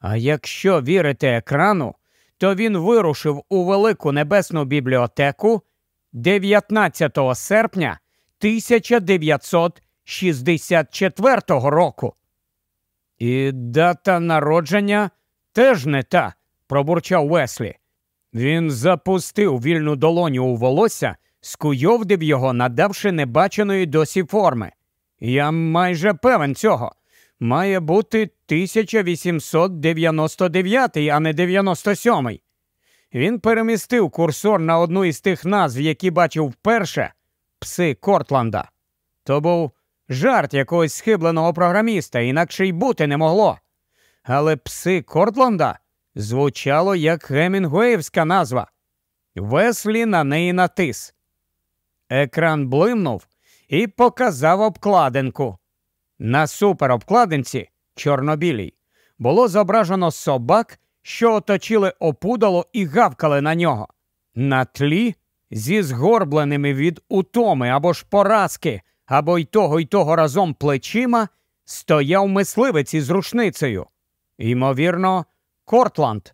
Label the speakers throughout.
Speaker 1: А якщо вірити екрану, то він вирушив у Велику Небесну бібліотеку 19 серпня 1964 року. І дата народження теж не та, пробурчав Веслі. Він запустив вільну долоню у волосся, скуйовдив його, надавши небаченої досі форми. Я майже певен цього. Має бути 1899, а не 97. Він перемістив курсор на одну із тих назв, які бачив вперше пси Кортланда. То був жарт якогось схибленого програміста, інакше й бути не могло. Але пси Кортланда звучало як Гемінгуеївська назва. Веслі на неї натис. Екран блимнув і показав обкладинку. На суперобкладинці чорнобілій було зображено собак, що оточили опудало і гавкали на нього. На тлі зі згорбленими від утоми або ж поразки, або й того й того разом плечима стояв мисливець із рушницею. Ймовірно, Кортланд.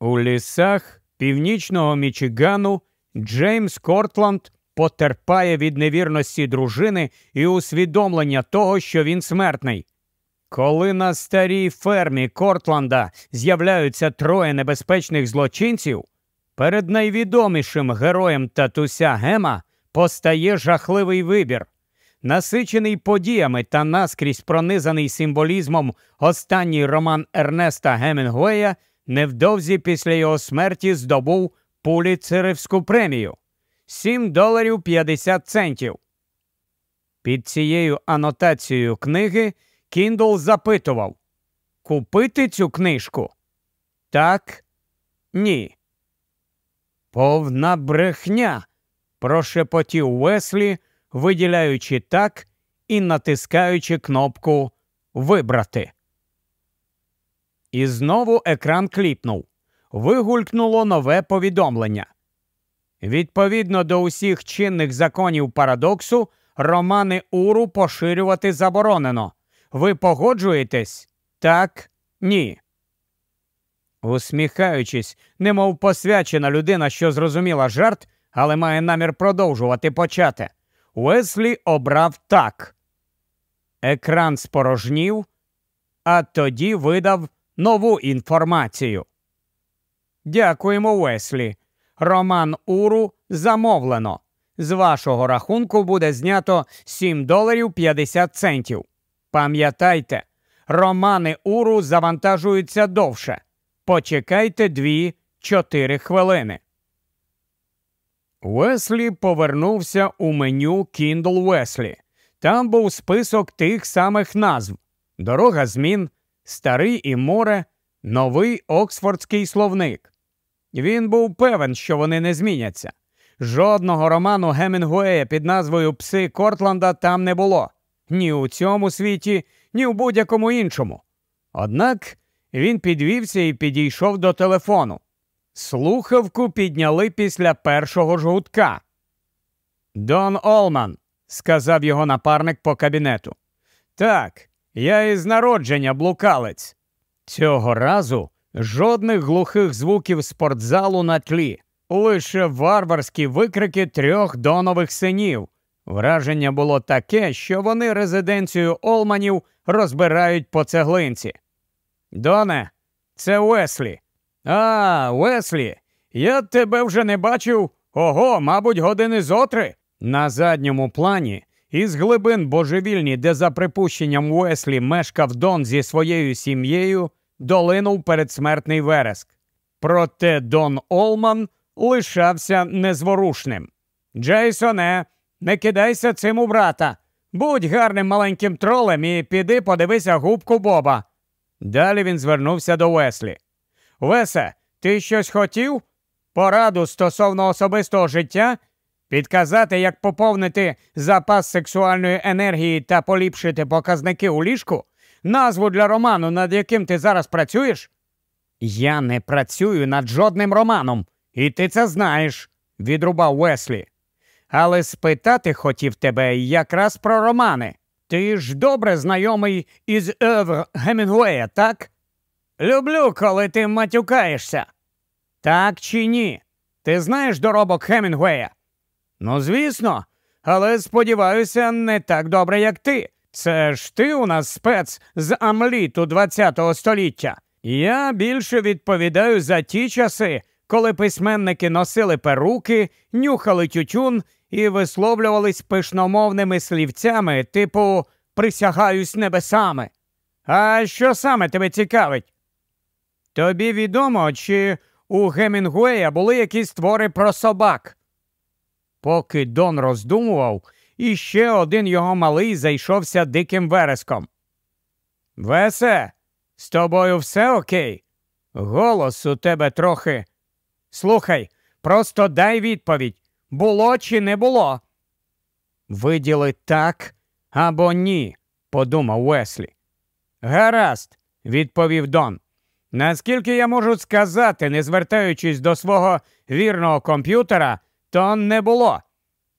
Speaker 1: У лісах північного Мічигану Джеймс Кортланд потерпає від невірності дружини і усвідомлення того, що він смертний. Коли на старій фермі Кортланда з'являються троє небезпечних злочинців, перед найвідомішим героєм татуся Гема постає жахливий вибір. Насичений подіями та наскрізь пронизаний символізмом останній роман Ернеста Гемінгуея невдовзі після його смерті здобув Пуліцерівську премію 7 доларів 50 центів. Під цією анотацією книги Кіндл запитував Купити цю книжку? Так, ні. Повна брехня. прошепотів Веслі, виділяючи так і натискаючи кнопку Вибрати. І знову екран кліпнув. Вигулькнуло нове повідомлення. Відповідно до усіх чинних законів парадоксу, романи Уру поширювати заборонено. Ви погоджуєтесь? Так, ні. Усміхаючись, немов посвячена людина, що зрозуміла жарт, але має намір продовжувати почати. Уеслі обрав так. Екран спорожнів, а тоді видав нову інформацію. Дякуємо, Уеслі. Роман Уру замовлено. З вашого рахунку буде знято 7 доларів 50 центів. Пам'ятайте, романи Уру завантажуються довше. Почекайте 2-4 хвилини. Уеслі повернувся у меню Kindle Уеслі. Там був список тих самих назв: Дорога змін, Старий і море, новий Оксфордський словник. Він був певен, що вони не зміняться. Жодного роману Гемінгуея під назвою Пси Кортланда там не було ні у цьому світі, ні у будь-якому іншому. Однак він підвівся і підійшов до телефону. Слухавку підняли після першого жгутка. Дон Олман, сказав його напарник по кабінету. Так, я із народження блукалець. Цього разу жодних глухих звуків спортзалу на тлі, лише варварські викрики трьох донових синів. Враження було таке, що вони резиденцію Олманів розбирають по цеглинці. Доне, це Уеслі. А, Уеслі, я тебе вже не бачив. Ого, мабуть, години зотри. На задньому плані, із глибин божевільні, де за припущенням Уеслі мешкав Дон зі своєю сім'єю, долинув передсмертний вереск. Проте Дон Олман лишався незворушним. Джейсоне, не кидайся цим у брата. Будь гарним маленьким тролем і піди подивися губку Боба. Далі він звернувся до Веслі. Весе, ти щось хотів? Пораду стосовно особистого життя? Підказати, як поповнити запас сексуальної енергії та поліпшити показники у ліжку? Назву для роману, над яким ти зараз працюєш? Я не працюю над жодним романом, і ти це знаєш, відрубав Веслі. Але спитати хотів тебе якраз про романи. Ти ж добре знайомий із Евр Гемінгуея, так? Люблю, коли ти матюкаєшся. Так чи ні? Ти знаєш доробок Хемінгуея? Ну, звісно, але сподіваюся, не так добре, як ти. Це ж ти у нас спец з Амліту ХХ століття. Я більше відповідаю за ті часи, коли письменники носили перуки, нюхали тютюн і висловлювались пишномовними слівцями, типу присягаюсь небесами. А що саме тебе цікавить? Тобі відомо, чи у Гемінгуея були якісь твори про собак? Поки Дон роздумував, іще один його малий зайшовся диким вереском. Весе, з тобою все окей? Голос у тебе трохи. Слухай, просто дай відповідь було чи не було? Виділи так або ні, подумав Уеслі. Гаразд, відповів Дон. Наскільки я можу сказати, не звертаючись до свого вірного комп'ютера, то не було.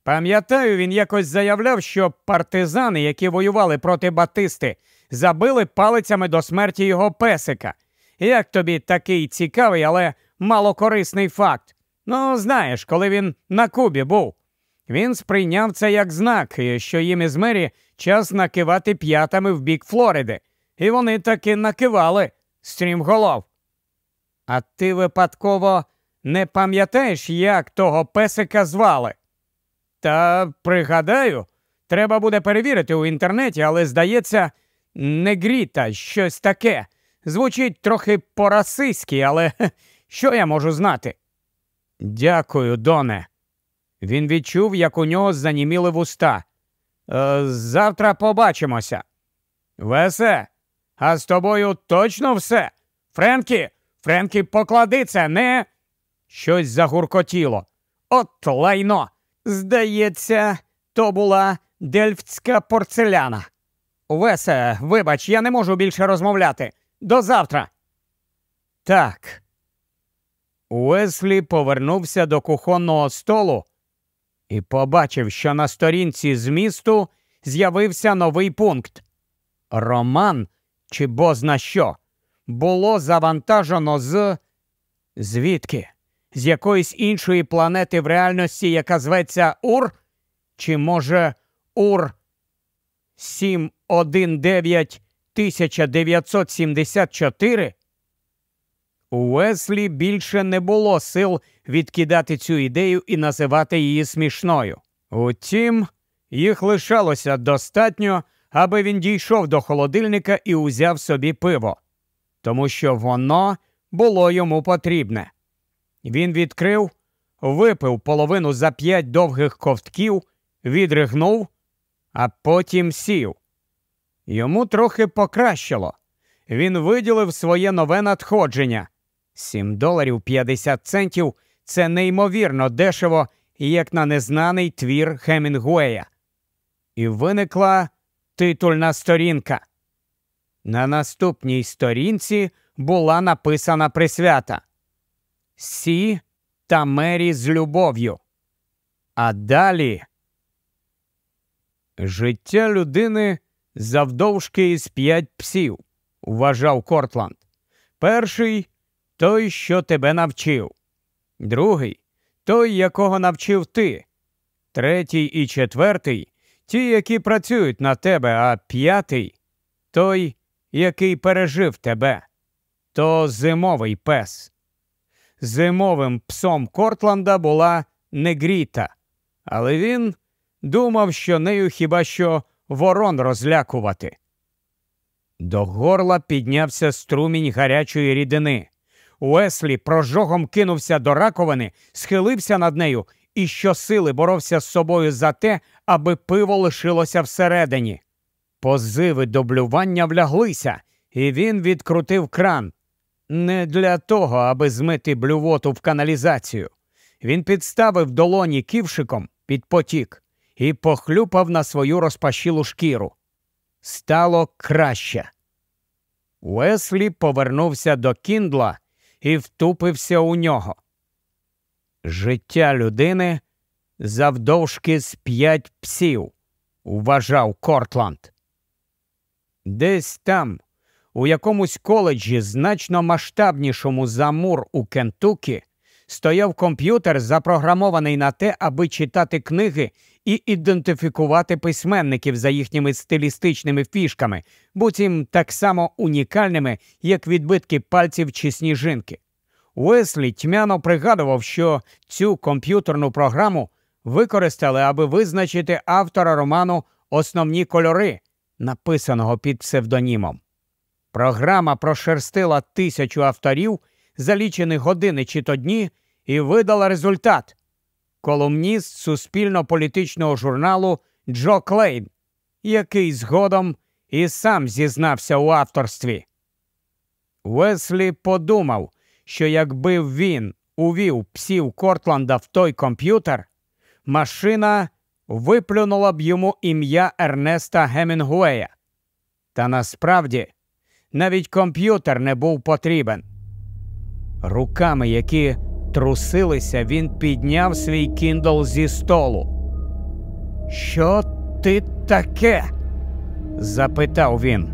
Speaker 1: Пам'ятаю, він якось заявляв, що партизани, які воювали проти Батисти, забили палицями до смерті його песика. Як тобі такий цікавий, але малокорисний факт? Ну, знаєш, коли він на Кубі був. Він сприйняв це як знак, що їм із мері час накивати п'ятами в бік Флориди, і вони таки накивали стрімголов. А ти випадково не пам'ятаєш, як того песика звали? Та пригадаю, треба буде перевірити у інтернеті, але, здається, негріта, щось таке. Звучить трохи по-расистськи, але що я можу знати? Дякую, Доне. Він відчув, як у нього заніміли вуста. Е, завтра побачимося. Весе, а з тобою точно все? Френкі, Френкі, поклади це, не. Щось загуркотіло. От лайно. Здається, то була дельфтська порцеляна. Весе, вибач, я не можу більше розмовляти. До завтра. Так. Уеслі повернувся до кухонного столу і побачив, що на сторінці змісту з'явився новий пункт. Роман, чи бозна що, було завантажено з. Звідки? З якоїсь іншої планети в реальності, яка зветься Ур? Чи може Ур 719 1974? У Уеслі більше не було сил відкидати цю ідею і називати її смішною. Утім, їх лишалося достатньо, аби він дійшов до холодильника і узяв собі пиво, тому що воно було йому потрібне. Він відкрив, випив половину за п'ять довгих ковтків, відригнув, а потім сів. Йому трохи покращило. Він виділив своє нове надходження. Сім доларів 50 центів це неймовірно дешево, як на незнаний твір Хемінгуея. І виникла титульна сторінка. На наступній сторінці була написана присвята Сі та Мері з любов'ю. А далі життя людини завдовжки із п'ять псів, вважав Кортланд. Перший той, що тебе навчив, другий той, якого навчив ти, третій і четвертий ті, які працюють на тебе, а п'ятий той, який пережив тебе, то зимовий пес. Зимовим псом Кортланда була негріта, але він думав, що нею хіба що ворон розлякувати. До горла піднявся струмінь гарячої рідини. Уеслі прожогом кинувся до раковини, схилився над нею і щосили боровся з собою за те, аби пиво лишилося всередині. Позиви до блювання вляглися, і він відкрутив кран. Не для того, аби змити блювоту в каналізацію. Він підставив долоні ківшиком під потік і похлюпав на свою розпашілу шкіру. Стало краще. Уеслі повернувся до кіндла і втупився у нього. Життя людини завдовжки з п'ять псів, вважав Кортланд. Десь там, у якомусь коледжі, значно масштабнішому за мур у Кентукі, стояв комп'ютер, запрограмований на те, аби читати книги і ідентифікувати письменників за їхніми стилістичними фішками, буцім так само унікальними, як відбитки пальців чи сніжинки. Уеслі тьмяно пригадував, що цю комп'ютерну програму використали, аби визначити автора роману Основні кольори, написаного під псевдонімом. Програма прошерстила тисячу авторів за лічені години чи то дні і видала результат колумніст суспільно-політичного журналу Джо Клейн, який згодом і сам зізнався у авторстві. Уеслі подумав, що якби він увів псів Кортланда в той комп'ютер, машина виплюнула б йому ім'я Ернеста Гемінгуея. Та насправді навіть комп'ютер не був потрібен. Руками, які трусилися, він підняв свій кіндл зі столу. Що ти таке? запитав він.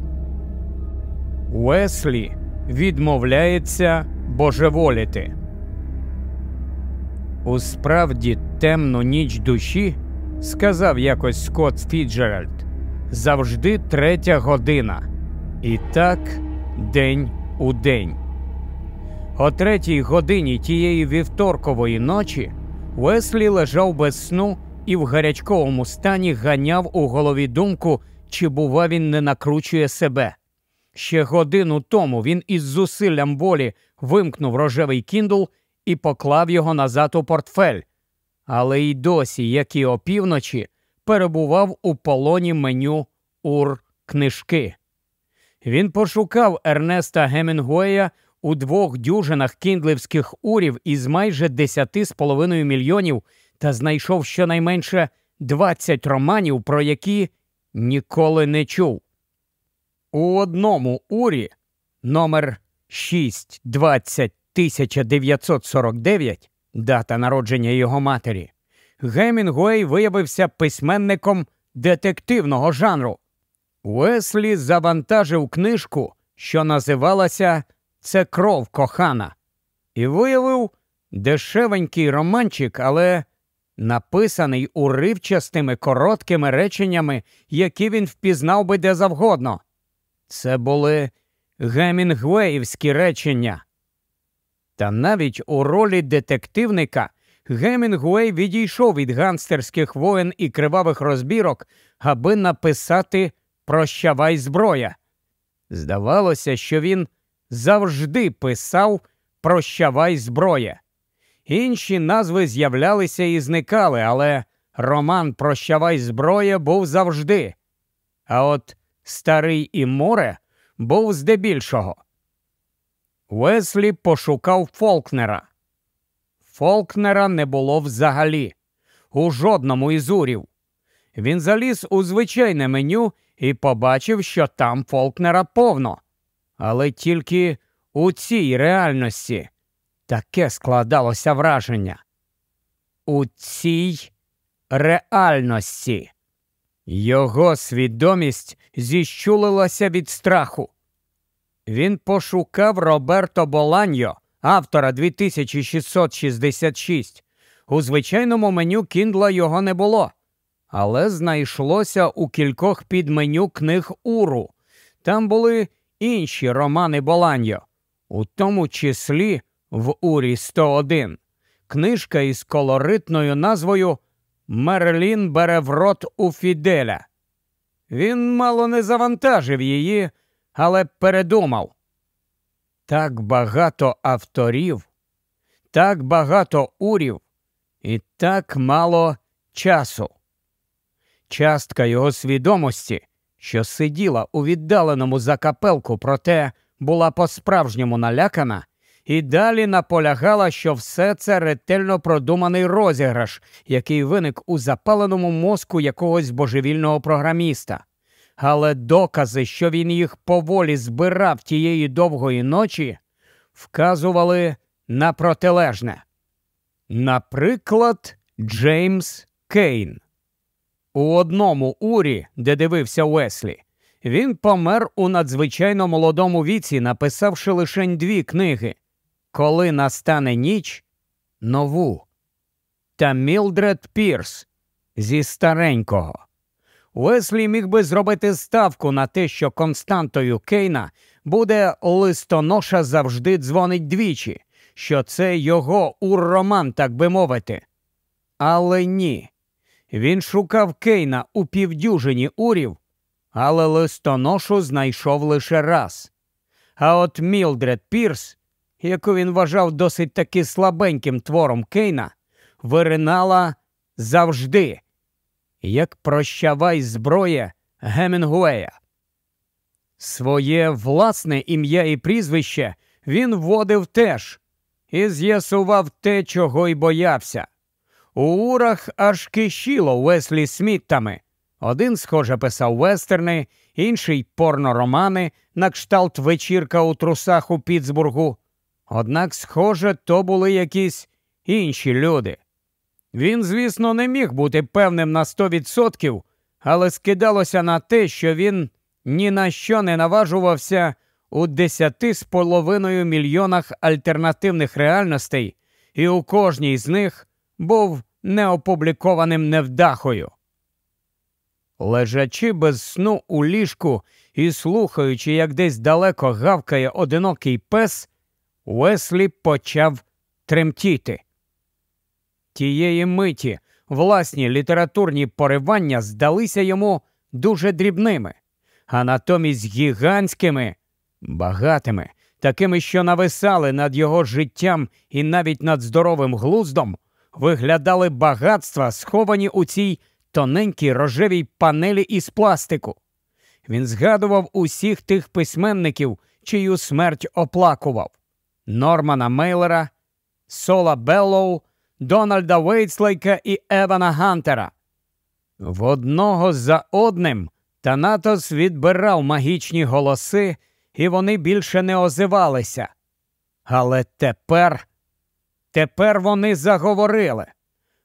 Speaker 1: Уеслі відмовляється божеволіти. У справді темну ніч душі, сказав якось Скотт Фіджеральд, завжди третя година. І так день у день. О третій годині тієї вівторкової ночі Уеслі лежав без сну і в гарячковому стані ганяв у голові думку, чи, бува, він не накручує себе. Ще годину тому він із зусиллям волі вимкнув рожевий кіндл і поклав його назад у портфель, але й досі, як і опівночі, перебував у полоні меню ур книжки. Він пошукав Ернеста Гемінгуея у двох дюжинах кіндлівських урів із майже десяти з половиною мільйонів та знайшов щонайменше 20 романів, про які ніколи не чув. У одному урі номер 620 1949, дата народження його матері, Гемінгуей виявився письменником детективного жанру. Уеслі завантажив книжку, що називалася Це кров кохана, і виявив дешевенький романчик, але написаний уривчастими короткими реченнями, які він впізнав би де завгодно. Це були гемінгуеївські речення. Та навіть у ролі детективника Гемінгуей відійшов від ганстерських воєн і кривавих розбірок, аби написати Прощавай зброя. Здавалося, що він завжди писав Прощавай зброя. Інші назви з'являлися і зникали, але роман Прощавай зброя був завжди. А от Старий і море був здебільшого. Уеслі пошукав Фолкнера. Фолкнера не було взагалі, у жодному із урів. Він заліз у звичайне меню і побачив, що там Фолкнера повно. Але тільки у цій реальності таке складалося враження. У цій реальності його свідомість зіщулилася від страху. Він пошукав Роберто Боланьо, автора 2666. У звичайному меню Кіндла його не було, але знайшлося у кількох підменю книг Уру. Там були інші романи Боланьо, у тому числі в Урі 101, книжка із колоритною назвою Мерлін бере в рот у Фіделя. Він мало не завантажив її але передумав. Так багато авторів, так багато урів і так мало часу. Частка його свідомості, що сиділа у віддаленому закапелку, проте була по-справжньому налякана, і далі наполягала, що все це ретельно продуманий розіграш, який виник у запаленому мозку якогось божевільного програміста але докази, що він їх поволі збирав тієї довгої ночі, вказували на протилежне. Наприклад, Джеймс Кейн. У одному урі, де дивився Уеслі, він помер у надзвичайно молодому віці, написавши лише дві книги Коли настане ніч нову та Мілдред Пірс зі старенького. Уеслі міг би зробити ставку на те, що константою Кейна буде листоноша завжди дзвонить двічі, що це його урроман, так би мовити. Але ні. Він шукав Кейна у півдюжині урів, але листоношу знайшов лише раз. А от Мілдред Пірс, яку він вважав досить таки слабеньким твором Кейна, виринала завжди, як прощавай зброя Гемінгуея. Своє власне ім'я і прізвище він вводив теж і з'ясував те, чого й боявся. У урах аж кишіло Веслі Сміттами. Один, схоже, писав вестерни, інший порноромани на кшталт вечірка у трусах у Пітсбургу. Однак, схоже, то були якісь інші люди. Він, звісно, не міг бути певним на сто відсотків, але скидалося на те, що він ні на що не наважувався у десяти з половиною мільйонах альтернативних реальностей, і у кожній з них був неопублікованим невдахою. Лежачи без сну у ліжку і слухаючи, як десь далеко гавкає одинокий пес, Уеслі почав тремтіти. Тієї миті власні літературні поривання здалися йому дуже дрібними, а натомість гігантськими, багатими, такими, що нависали над його життям і навіть над здоровим глуздом, виглядали багатства, сховані у цій тоненькій рожевій панелі із пластику. Він згадував усіх тих письменників, чию смерть оплакував Нормана Мейлера, Сола Беллоу, Дональда Вейтслейка і Евана Гантера. В одного за одним Танатос відбирав магічні голоси, і вони більше не озивалися. Але тепер, тепер вони заговорили.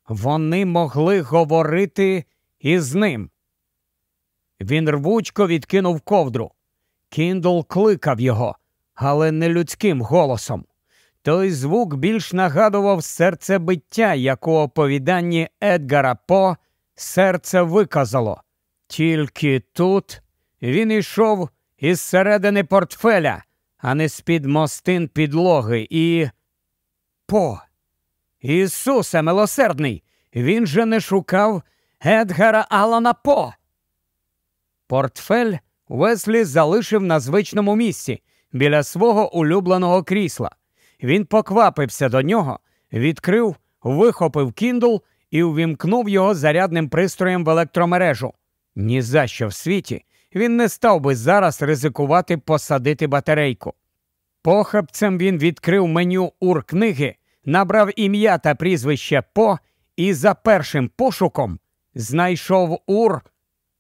Speaker 1: Вони могли говорити із ним. Він рвучко відкинув ковдру. Кіндл кликав його, але не людським голосом. Той звук більш нагадував серцебиття, як у оповіданні Едгара По серце виказало. Тільки тут він йшов із середини портфеля, а не з-під мостин підлоги, і. По. Ісусе милосердний! Він же не шукав Едгара Алана По. Портфель Веслі залишив на звичному місці біля свого улюбленого крісла. Він поквапився до нього, відкрив, вихопив кіндл і увімкнув його зарядним пристроєм в електромережу. Ні за що в світі він не став би зараз ризикувати посадити батарейку. Похапцем він відкрив меню ур книги, набрав ім'я та прізвище По і за першим пошуком знайшов ур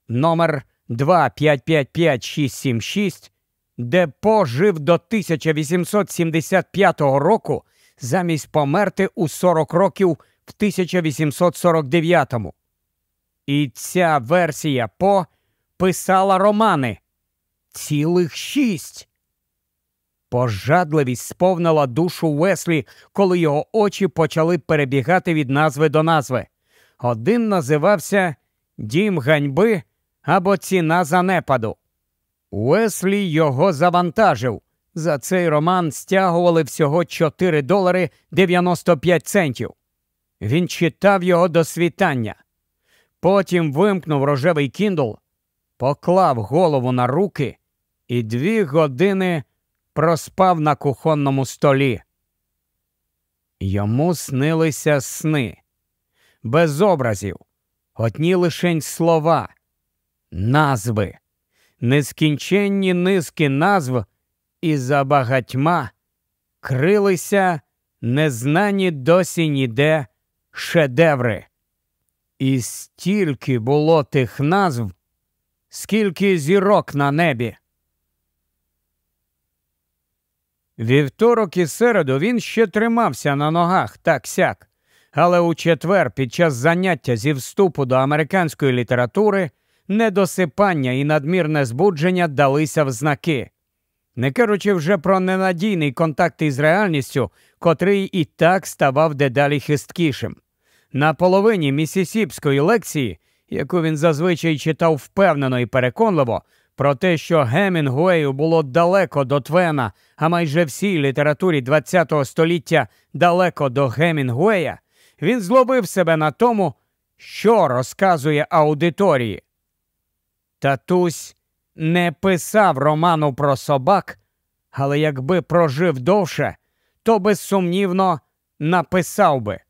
Speaker 1: номер 2555676 де пожив до 1875 року замість померти у 40 років в 1849-му. І ця версія По писала романи цілих шість. Пожадливість сповнила душу Веслі, коли його очі почали перебігати від назви до назви. Один називався Дім ганьби або Ціна занепаду. Уеслі його завантажив. За цей роман стягували всього 4 долари 95 центів. Він читав його до світання. Потім вимкнув рожевий кіндл, поклав голову на руки і дві години проспав на кухонному столі. Йому снилися сни, без образів, одні лишень слова, назви нескінченні низки назв і за багатьма крилися незнані досі ніде шедеври. І стільки було тих назв, скільки зірок на небі. Вівторок і середу він ще тримався на ногах так сяк, але у четвер, під час заняття зі вступу до американської літератури, недосипання і надмірне збудження далися в знаки. Не кажучи вже про ненадійний контакт із реальністю, котрий і так ставав дедалі хисткішим. На половині місісіпської лекції, яку він зазвичай читав впевнено і переконливо, про те, що Гемінгуею було далеко до Твена, а майже всій літературі ХХ століття далеко до Гемінгуея, він зловив себе на тому, що розказує аудиторії. Татусь не писав роману про собак, але якби прожив довше, то безсумнівно написав би.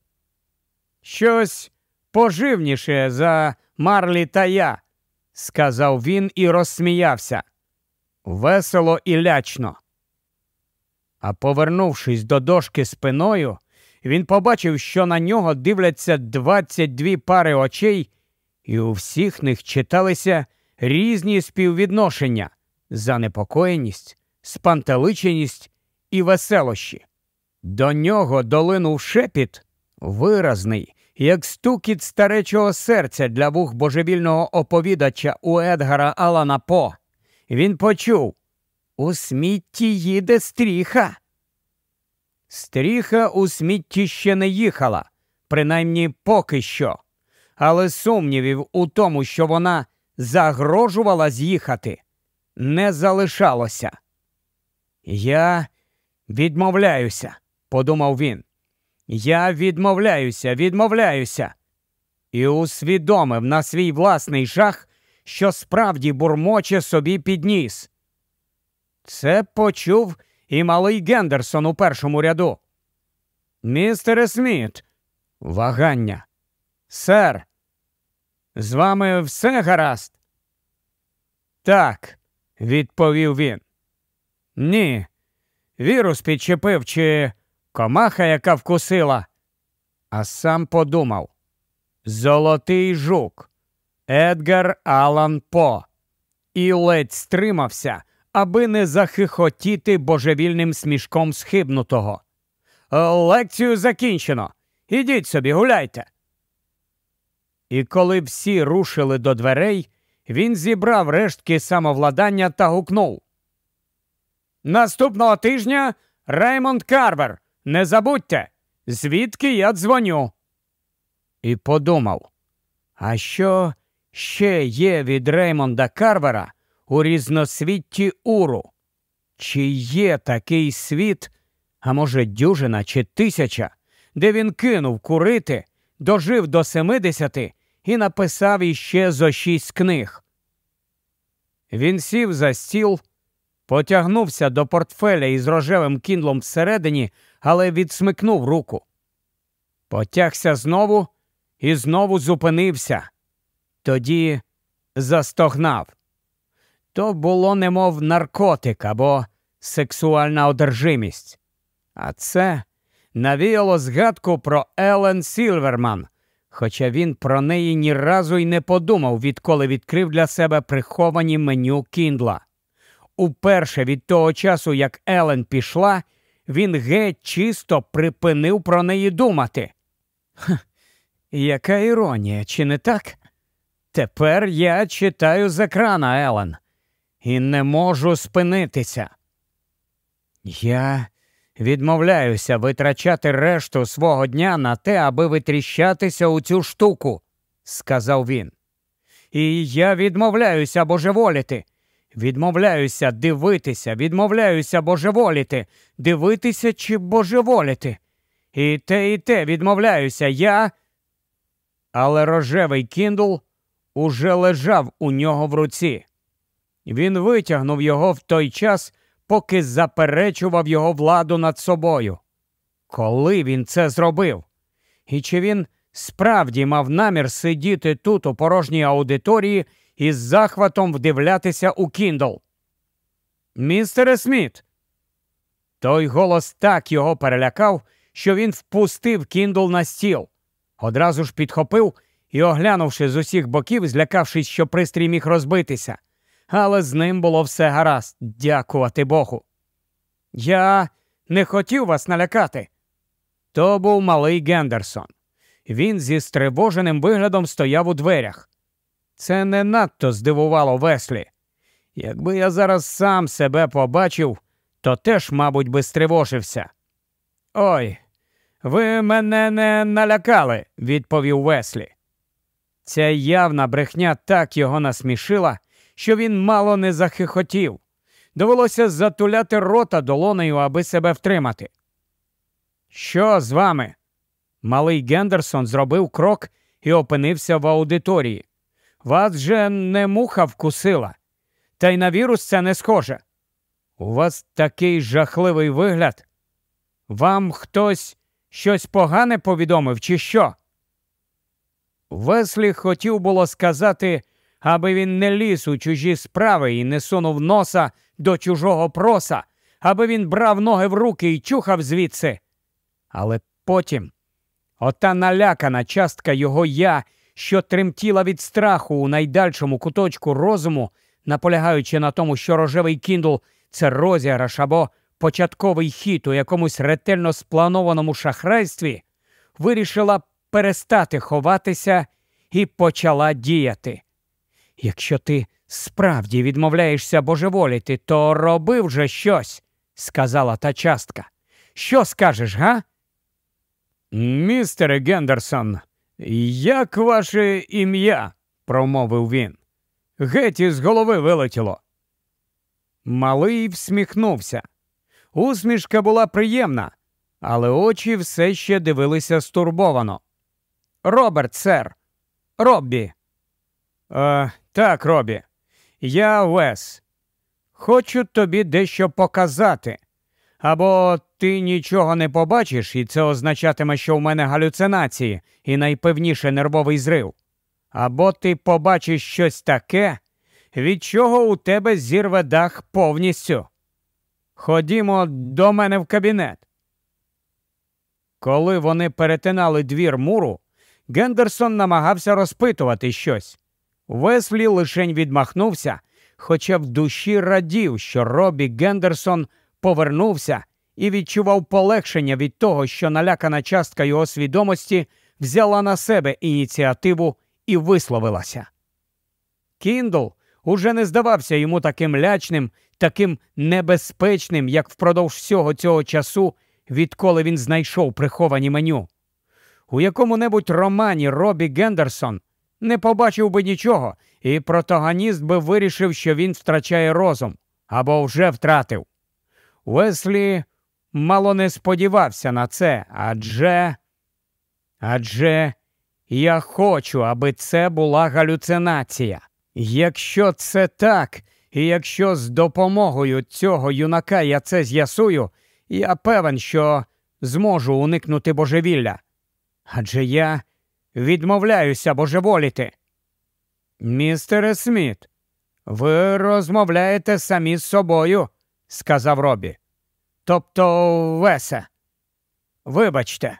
Speaker 1: Щось поживніше за Марлі та я, сказав він і розсміявся. Весело і лячно. А повернувшись до дошки спиною, він побачив, що на нього дивляться 22 пари очей, і у всіх них читалися різні співвідношення занепокоєність, спантеличеність і веселощі. До нього долинув шепіт, виразний, як стукіт старечого серця для вух божевільного оповідача у Едгара Алана По. Він почув у смітті їде стріха. Стріха у смітті ще не їхала, принаймні поки що, але сумнівів у тому, що вона загрожувала з'їхати, не залишалося. Я відмовляюся, подумав він. Я відмовляюся, відмовляюся. І усвідомив на свій власний жах, що справді бурмоче собі підніс. Це почув і малий Гендерсон у першому ряду. Містере Сміт, вагання. Сер, з вами все гаразд? Так, відповів він. Ні. Вірус підчепив чи комаха, яка вкусила. А сам подумав Золотий жук, Едгар Алан По. І ледь стримався, аби не захихотіти божевільним смішком схибнутого. Лекцію закінчено. Ідіть собі, гуляйте. І коли всі рушили до дверей, він зібрав рештки самовладання та гукнув. Наступного тижня Реймонд Карвер. Не забудьте, звідки я дзвоню. І подумав, а що ще є від Реймонда Карвера у різносвітті Уру? Чи є такий світ, а може, дюжина чи тисяча, де він кинув курити, дожив до семидесяти і написав іще зо шість книг? Він сів за стіл, потягнувся до портфеля із рожевим кіндлом всередині, але відсмикнув руку. Потягся знову і знову зупинився. Тоді застогнав. То було немов наркотик або сексуальна одержимість. А це навіяло згадку про Елен Сілверман, хоча він про неї ні разу й не подумав, відколи відкрив для себе приховані меню Кіндла. Уперше від того часу, як Елен пішла, він геть чисто припинив про неї думати. Ха, яка іронія, чи не так? Тепер я читаю з екрана, Елен, і не можу спинитися. Я відмовляюся витрачати решту свого дня на те, аби витріщатися у цю штуку, сказав він. І я відмовляюся божеволіти. Відмовляюся дивитися, відмовляюся божеволіти, дивитися чи божеволіти. І те, і те відмовляюся я. Але рожевий кіндл уже лежав у нього в руці. Він витягнув його в той час, поки заперечував його владу над собою. Коли він це зробив? І чи він справді мав намір сидіти тут у порожній аудиторії і з захватом вдивлятися у Кіндл? Містере Сміт. Той голос так його перелякав, що він впустив Кіндл на стіл. Одразу ж підхопив і, оглянувши з усіх боків, злякавшись, що пристрій міг розбитися але з ним було все гаразд, дякувати Богу. Я не хотів вас налякати. То був малий Гендерсон. Він зі стривоженим виглядом стояв у дверях. Це не надто здивувало Веслі. Якби я зараз сам себе побачив, то теж, мабуть, би стривожився. Ой, ви мене не налякали, відповів Веслі. Ця явна брехня так його насмішила, що він мало не захихотів. Довелося затуляти рота долонею, аби себе втримати. Що з вами? Малий Гендерсон зробив крок і опинився в аудиторії. Вас же не муха вкусила, та й на вірус це не схоже. У вас такий жахливий вигляд. Вам хтось щось погане повідомив, чи що? Веслі хотів було сказати, аби він не ліз у чужі справи і не сунув носа до чужого проса, аби він брав ноги в руки і чухав звідси. Але потім ота налякана частка його я, що тремтіла від страху у найдальшому куточку розуму, наполягаючи на тому, що рожевий кіндл це розіграш або початковий хід у якомусь ретельно спланованому шахрайстві, вирішила перестати ховатися і почала діяти. Якщо ти справді відмовляєшся божеволіти, то роби вже щось, сказала та частка. Що скажеш, га? Містере Гендерсон, як ваше ім'я? промовив він. Геть із голови вилетіло. Малий всміхнувся. Усмішка була приємна, але очі все ще дивилися стурбовано. Роберт, сер, Роббі. «Е, Так, Робі, я Вес. Хочу тобі дещо показати. Або ти нічого не побачиш, і це означатиме, що в мене галюцинації і найпевніше нервовий зрив. Або ти побачиш щось таке, від чого у тебе зірве дах повністю. Ходімо до мене в кабінет. Коли вони перетинали двір муру, Гендерсон намагався розпитувати щось. Веслі лишень відмахнувся, хоча в душі радів, що Робі Гендерсон повернувся і відчував полегшення від того, що налякана частка його свідомості взяла на себе ініціативу і висловилася. Кіндл уже не здавався йому таким лячним, таким небезпечним, як впродовж всього цього часу, відколи він знайшов приховані меню. У якому-небудь романі Робі Гендерсон не побачив би нічого, і протагоніст би вирішив, що він втрачає розум або вже втратив. Уеслі мало не сподівався на це, адже. Адже я хочу, аби це була галюцинація. Якщо це так, і якщо з допомогою цього юнака я це з'ясую, я певен, що зможу уникнути божевілля. Адже я відмовляюся божеволіти. Містере Сміт, ви розмовляєте самі з собою, сказав Робі. Тобто Весе. Вибачте,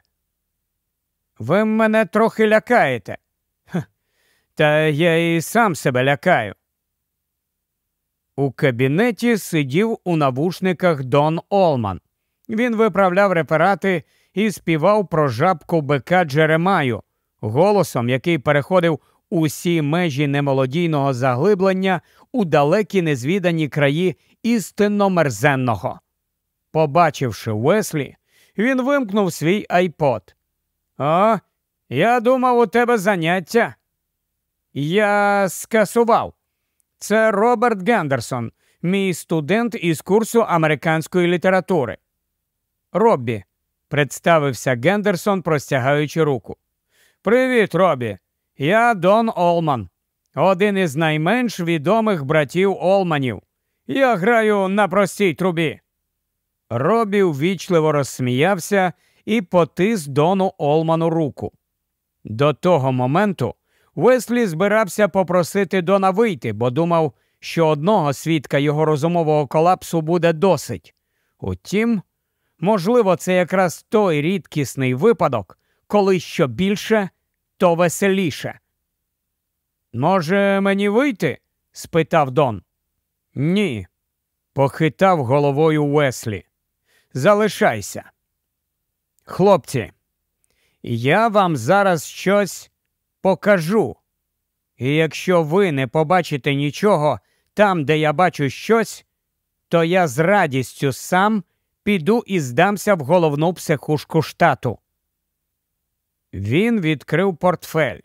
Speaker 1: ви мене трохи лякаєте. Та я і сам себе лякаю. У кабінеті сидів у навушниках Дон Олман. Він виправляв реферати і співав про жабку бика Джеремаю, голосом, який переходив усі межі немолодійного заглиблення у далекі незвідані краї істинно мерзенного. Побачивши Уеслі, він вимкнув свій айпод. О, я думав, у тебе заняття. Я скасував. Це Роберт Гендерсон, мій студент із курсу американської літератури. Роббі, представився Гендерсон, простягаючи руку. Привіт, Робі. Я Дон Олман, один із найменш відомих братів Олманів. Я граю на простій трубі. Робі ввічливо розсміявся і потис Дону Олману руку. До того моменту Веслі збирався попросити Дона вийти, бо думав, що одного свідка його розумового колапсу буде досить. Утім, можливо, це якраз той рідкісний випадок, коли що більше, то веселіше. Може, мені вийти? спитав Дон. Ні, похитав головою Веслі. Залишайся. Хлопці, я вам зараз щось покажу. І якщо ви не побачите нічого там, де я бачу щось, то я з радістю сам піду і здамся в головну психушку штату. Він відкрив портфель.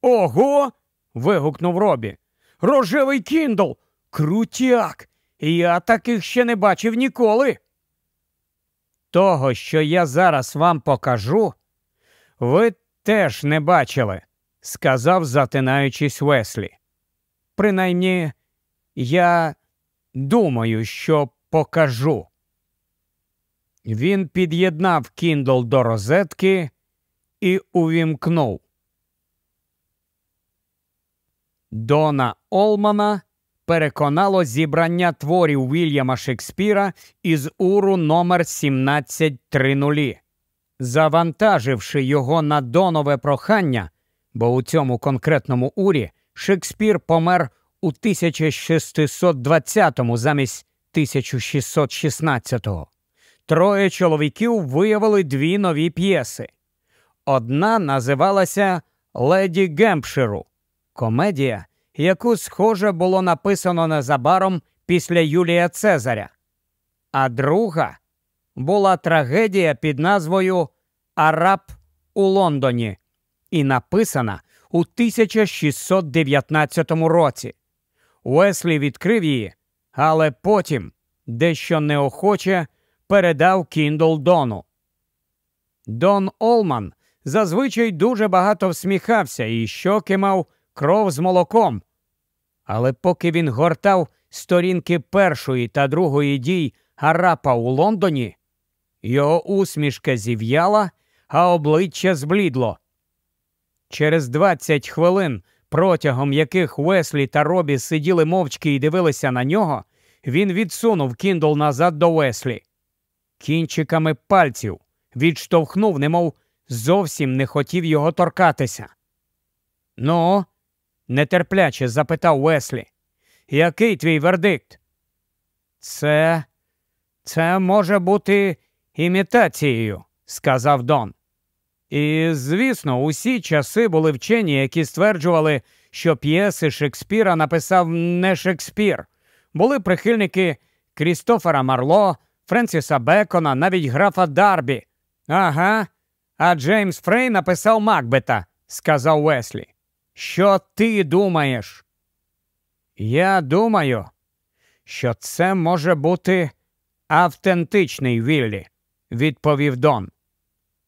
Speaker 1: Ого. вигукнув Робі. Рожевий кіндл! Крутяк! Я таких ще не бачив ніколи. Того, що я зараз вам покажу, ви теж не бачили, сказав, затинаючись Веслі. Принаймні, я думаю, що покажу. Він під'єднав кіндл до розетки і увімкнув. Дона Олмана переконало зібрання творів Вільяма Шекспіра із уру номер 1730. Завантаживши його на донове прохання, бо у цьому конкретному урі Шекспір помер у 1620-му замість 1616-го. Троє чоловіків виявили дві нові п'єси. Одна називалася Леді Гемпширу, комедія, яку, схоже, було написано незабаром після Юлія Цезаря. А друга була трагедія під назвою Араб у Лондоні і написана у 1619 році. Уеслі відкрив її, але потім, дещо неохоче, передав Кіндл Дону. Дон Олман зазвичай дуже багато всміхався і щоки мав кров з молоком. Але поки він гортав сторінки першої та другої дій Гарапа у Лондоні, його усмішка зів'яла, а обличчя зблідло. Через 20 хвилин, протягом яких Веслі та Робі сиділи мовчки і дивилися на нього, він відсунув кіндл назад до Веслі. Кінчиками пальців відштовхнув, немов зовсім не хотів його торкатися. Ну, нетерпляче запитав Веслі. Який твій вердикт? Це це може бути імітацією, сказав Дон. І, звісно, усі часи були вчені, які стверджували, що п'єси Шекспіра написав не Шекспір. Були прихильники Крістофера Марло, Френсіса Бекона, навіть графа Дарбі. Ага. А Джеймс Фрей написав Макбета, сказав Веслі. Що ти думаєш? Я думаю, що це може бути автентичний Віллі, відповів Дон.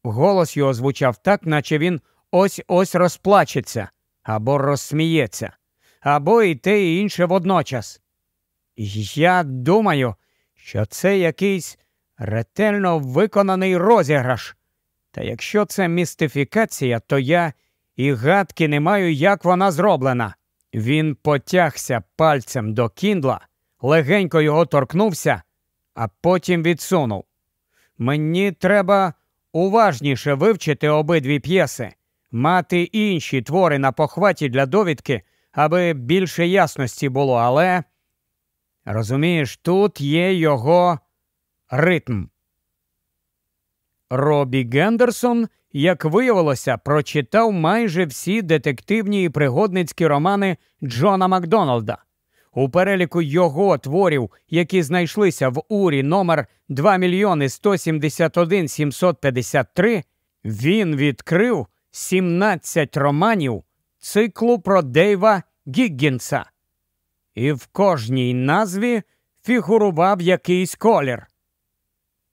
Speaker 1: Голос його звучав так, наче він ось ось розплачеться або розсміється, або і те і інше водночас. Я думаю, що це якийсь ретельно виконаний розіграш. Та якщо це містифікація, то я і гадки не маю, як вона зроблена. Він потягся пальцем до кіндла, легенько його торкнувся, а потім відсунув. Мені треба уважніше вивчити обидві п'єси, мати інші твори на похваті для довідки, аби більше ясності було, але. Розумієш, тут є його ритм. Робі Гендерсон, як виявилося, прочитав майже всі детективні і пригодницькі романи Джона Макдоналда. У переліку його творів, які знайшлися в урі номер 2 мільйони 171 753, він відкрив 17 романів циклу про Дейва Гіггінса. І в кожній назві фігурував якийсь колір.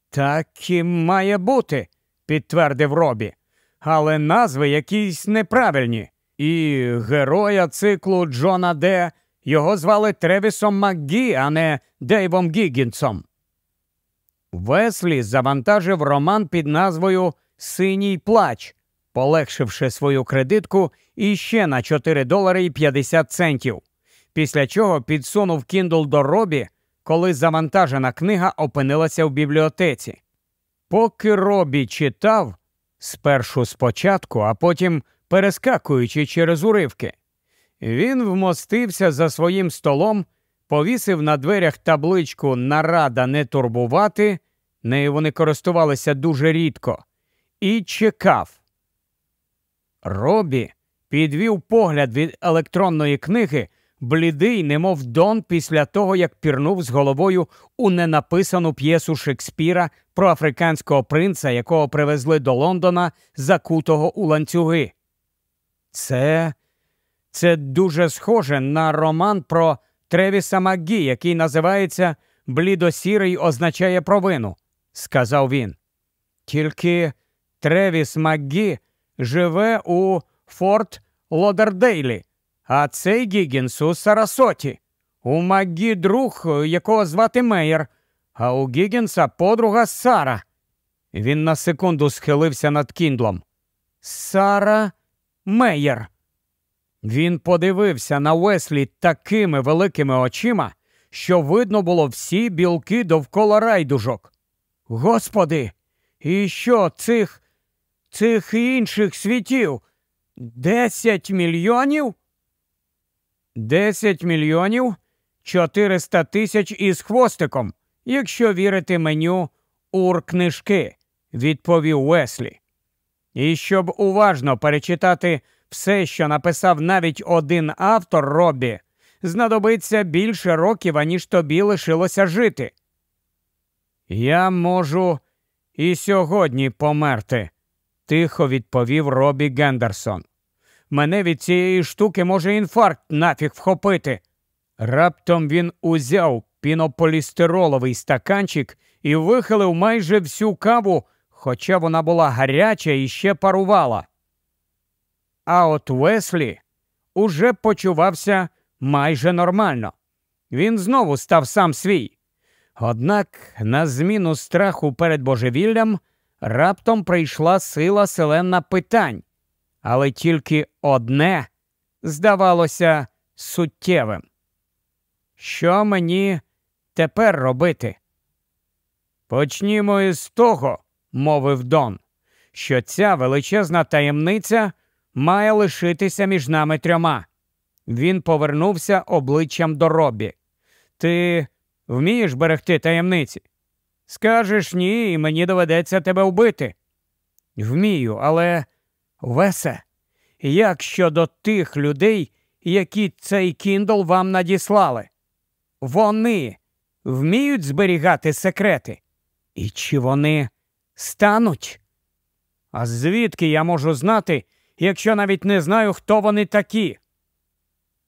Speaker 1: Так і має бути, підтвердив Робі. Але назви якісь неправильні. І героя циклу Джона Де його звали Тревісом МакГі, а не Дейвом Гіггінсом. Веслі завантажив роман під назвою Синій плач, полегшивши свою кредитку іще на 4 долари і 50 центів, після чого підсунув Кіндл до Робі, коли завантажена книга опинилася в бібліотеці. Поки Робі читав, спершу спочатку, а потім перескакуючи через уривки, він вмостився за своїм столом, повісив на дверях табличку Нарада не турбувати, нею вони користувалися дуже рідко, і чекав. Робі підвів погляд від електронної книги, блідий, немов Дон, після того, як пірнув з головою у ненаписану п'єсу Шекспіра про африканського принца, якого привезли до Лондона, закутого у ланцюги. Це це дуже схоже на роман про Тревіса Макгі, який називається Блідосірий означає провину, сказав він. Тільки Тревіс Макгі живе у Форт Лодердейлі, а цей Гігінс у Сарасоті. У Макгі друг, якого звати Мейер, а у Гігінса подруга Сара. Він на секунду схилився над кіндлом. Сара Мейер. Він подивився на Веслі такими великими очима, що видно було всі білки довкола райдужок. Господи, і що цих цих інших світів? Десять мільйонів? Десять мільйонів чотириста тисяч із хвостиком, якщо вірити меню ур-книжки, відповів Веслі. І щоб уважно перечитати все, що написав навіть один автор Робі, знадобиться більше років, аніж тобі лишилося жити. Я можу і сьогодні померти, тихо відповів Робі Гендерсон. Мене від цієї штуки може інфаркт нафіг вхопити. Раптом він узяв пінополістироловий стаканчик і вихилив майже всю каву, хоча вона була гаряча і ще парувала. А от Веслі уже почувався майже нормально. Він знову став сам свій. Однак, на зміну страху перед божевіллям, раптом прийшла сила селена питань, але тільки одне здавалося суттєвим. Що мені тепер робити? Почнімо із того, мовив Дон, що ця величезна таємниця має лишитися між нами трьома. Він повернувся обличчям до робі. Ти вмієш берегти таємниці? Скажеш ні, і мені доведеться тебе вбити. Вмію, але Весе, як щодо тих людей, які цей кіндл вам надіслали? Вони вміють зберігати секрети? І чи вони стануть? А звідки я можу знати, якщо навіть не знаю, хто вони такі?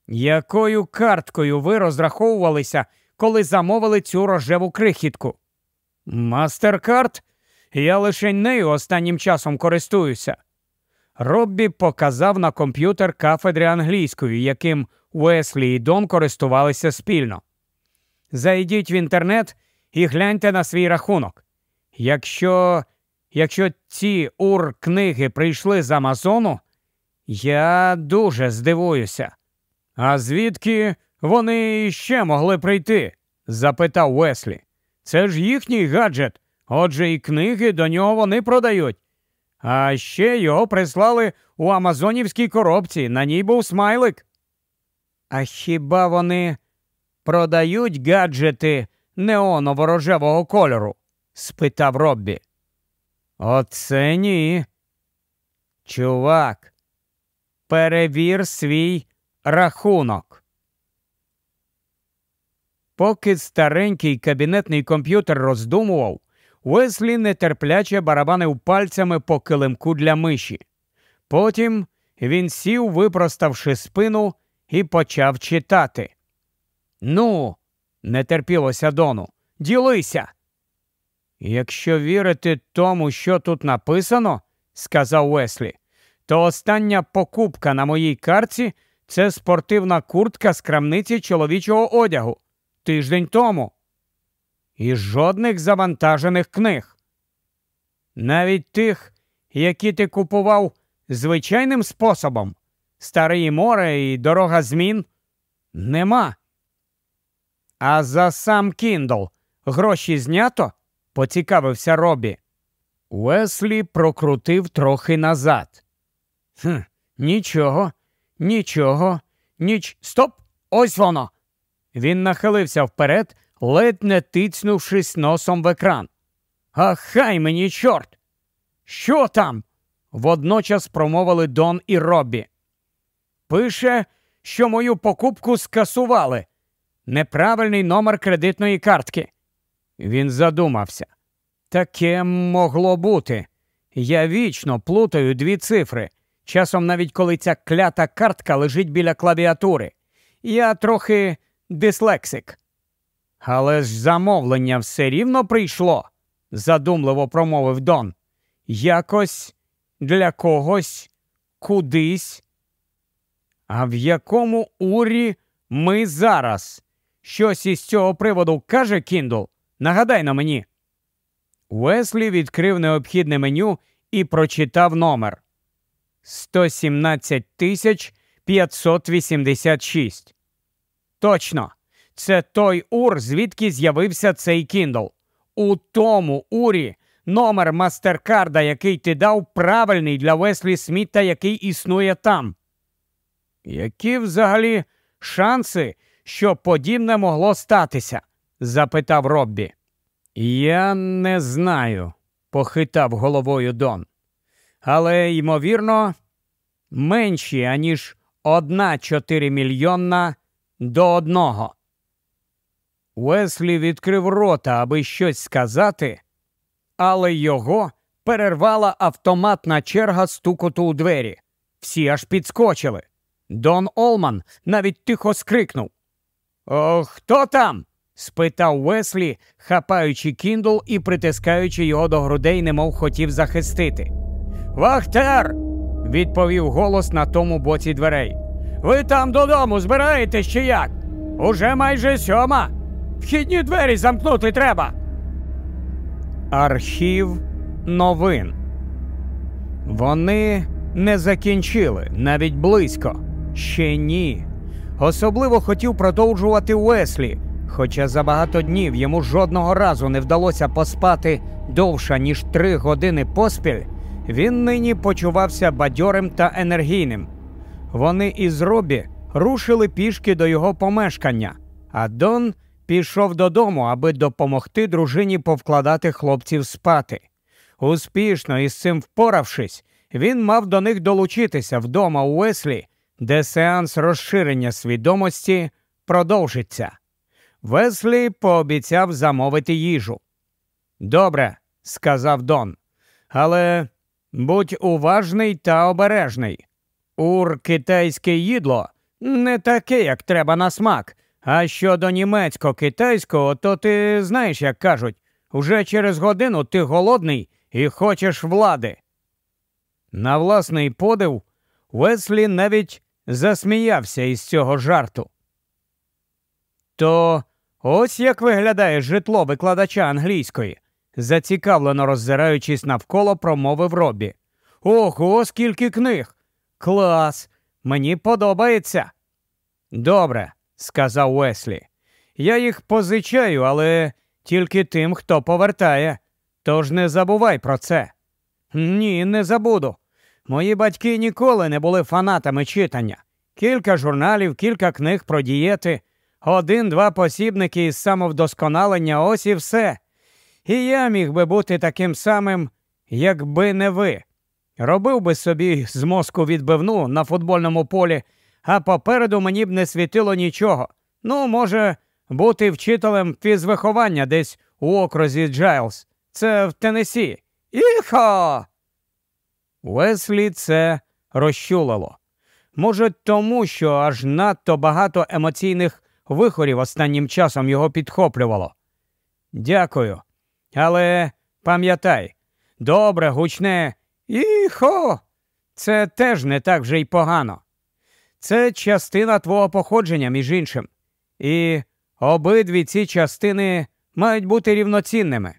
Speaker 1: Якою карткою ви розраховувалися, коли замовили цю рожеву крихітку? Мастеркард? Я лише нею останнім часом користуюся. Роббі показав на комп'ютер кафедри англійської, яким Уеслі і Дон користувалися спільно. Зайдіть в інтернет і гляньте на свій рахунок. Якщо якщо ці ур книги прийшли з Амазону, я дуже здивуюся. А звідки вони ще могли прийти? запитав Уеслі. Це ж їхній гаджет. Отже, і книги до нього вони продають. А ще його прислали у Амазонівській коробці. На ній був смайлик. А хіба вони продають гаджети неоново-рожевого кольору? спитав Роббі. Оце ні. Чувак, перевір свій рахунок. Поки старенький кабінетний комп'ютер роздумував, Уеслі нетерпляче барабанив пальцями по килимку для миші. Потім він сів, випроставши спину, і почав читати. Ну, не терпілося дону, ділися. Якщо вірити тому, що тут написано, сказав Уеслі, то остання покупка на моїй карці це спортивна куртка з крамниці чоловічого одягу тиждень тому. І жодних завантажених книг. Навіть тих, які ти купував звичайним способом Старий море і дорога змін нема. А за сам Кіндл гроші знято? поцікавився Робі. Уеслі прокрутив трохи назад. «Хм, Нічого, нічого, ніч. Стоп! Ось воно. Він нахилився вперед, ледь не тицнувшись носом в екран. А хай мені, чорт! Що там? водночас промовили Дон і Робі. Пише, що мою покупку скасували. Неправильний номер кредитної картки. Він задумався. Таке могло бути. Я вічно плутаю дві цифри. Часом навіть коли ця клята картка лежить біля клавіатури. Я трохи дислексик. Але ж замовлення все рівно прийшло, задумливо промовив Дон. Якось для когось, кудись. А в якому урі ми зараз? Щось із цього приводу каже Кіндл? Нагадай на мені. Уеслі відкрив необхідне меню і прочитав номер 117 586. Точно, це той ур, звідки з'явився цей Кіндл. У тому урі номер мастеркарда, який ти дав, правильний для Веслі Сміта, який існує там. Які взагалі шанси, що подібне могло статися? запитав Роббі. Я не знаю, похитав головою Дон. Але, ймовірно, менші, аніж одна чотири мільйонна до одного. Уеслі відкрив рота, аби щось сказати, але його перервала автоматна черга стукоту у двері. Всі аж підскочили. Дон Олман навіть тихо скрикнув. «О, Хто там? спитав Уеслі, хапаючи кіндл і притискаючи його до грудей, немов хотів захистити. Вахтер. відповів голос на тому боці дверей. Ви там додому збираєтесь чи як? Уже майже сьома. Вхідні двері замкнути треба. Архів новин. Вони не закінчили навіть близько. Ще ні. Особливо хотів продовжувати Уеслі, хоча за багато днів йому жодного разу не вдалося поспати довше, ніж три години поспіль, він нині почувався бадьорим та енергійним. Вони із Робі рушили пішки до його помешкання, а Дон пішов додому, аби допомогти дружині повкладати хлопців спати. Успішно із цим впоравшись, він мав до них долучитися вдома у Уеслі, де сеанс розширення свідомості продовжиться. Веслі пообіцяв замовити їжу. Добре, сказав Дон, але будь уважний та обережний. Ур китайське їдло не таке, як треба на смак. А щодо німецько-китайського, то ти знаєш, як кажуть, уже через годину ти голодний і хочеш влади. На власний подив Веслі навіть засміявся із цього жарту. То ось як виглядає житло викладача англійської, зацікавлено роззираючись навколо, промовив Робі. Ого, скільки книг! Клас! Мені подобається. Добре, сказав Уеслі. Я їх позичаю, але тільки тим, хто повертає. Тож не забувай про це. Ні, не забуду. Мої батьки ніколи не були фанатами читання. Кілька журналів, кілька книг про дієти, один-два посібники із самовдосконалення, ось і все. І я міг би бути таким самим, якби не ви. Робив би собі з мозку відбивну на футбольному полі, а попереду мені б не світило нічого. Ну, може, бути вчителем фізвиховання десь у окрузі Джайлз. Це в Теннесі. Іхо! Уеслі це розчулило. Може, тому що аж надто багато емоційних вихорів останнім часом його підхоплювало. Дякую. Але пам'ятай, добре, гучне іхо, це теж не так вже й погано. Це частина твого походження, між іншим. І обидві ці частини мають бути рівноцінними.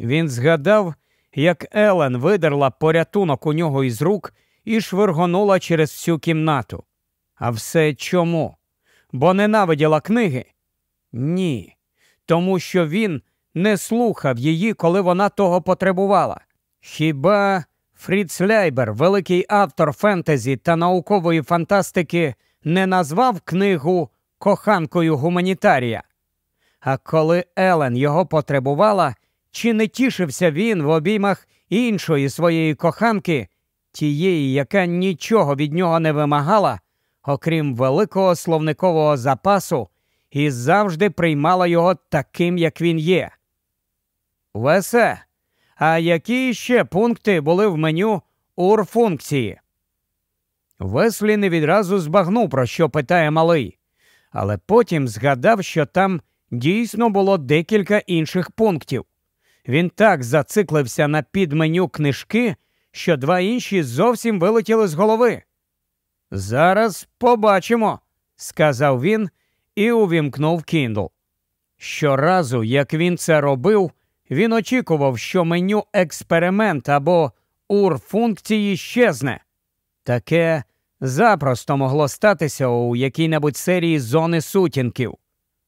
Speaker 1: Він згадав, як Елен видерла порятунок у нього із рук і швиргонула через всю кімнату. А все чому? Бо ненавиділа книги? Ні. Тому що він не слухав її, коли вона того потребувала. Хіба Фріц Ляйбер, великий автор фентезі та наукової фантастики, не назвав книгу коханкою гуманітарія? А коли Елен його потребувала, чи не тішився він в обіймах іншої своєї коханки, тієї, яка нічого від нього не вимагала, окрім великого словникового запасу, і завжди приймала його таким, як він є. Весе, а які ще пункти були в меню урфункції? Веслі не відразу збагнув, про що питає малий, але потім згадав, що там дійсно було декілька інших пунктів. Він так зациклився на підменю книжки, що два інші зовсім вилетіли з голови. Зараз побачимо, сказав він і увімкнув Кіндл. Щоразу, як він це робив, він очікував, що меню експеримент або ур функції щезне. Таке запросто могло статися у якій-небудь серії зони сутінків,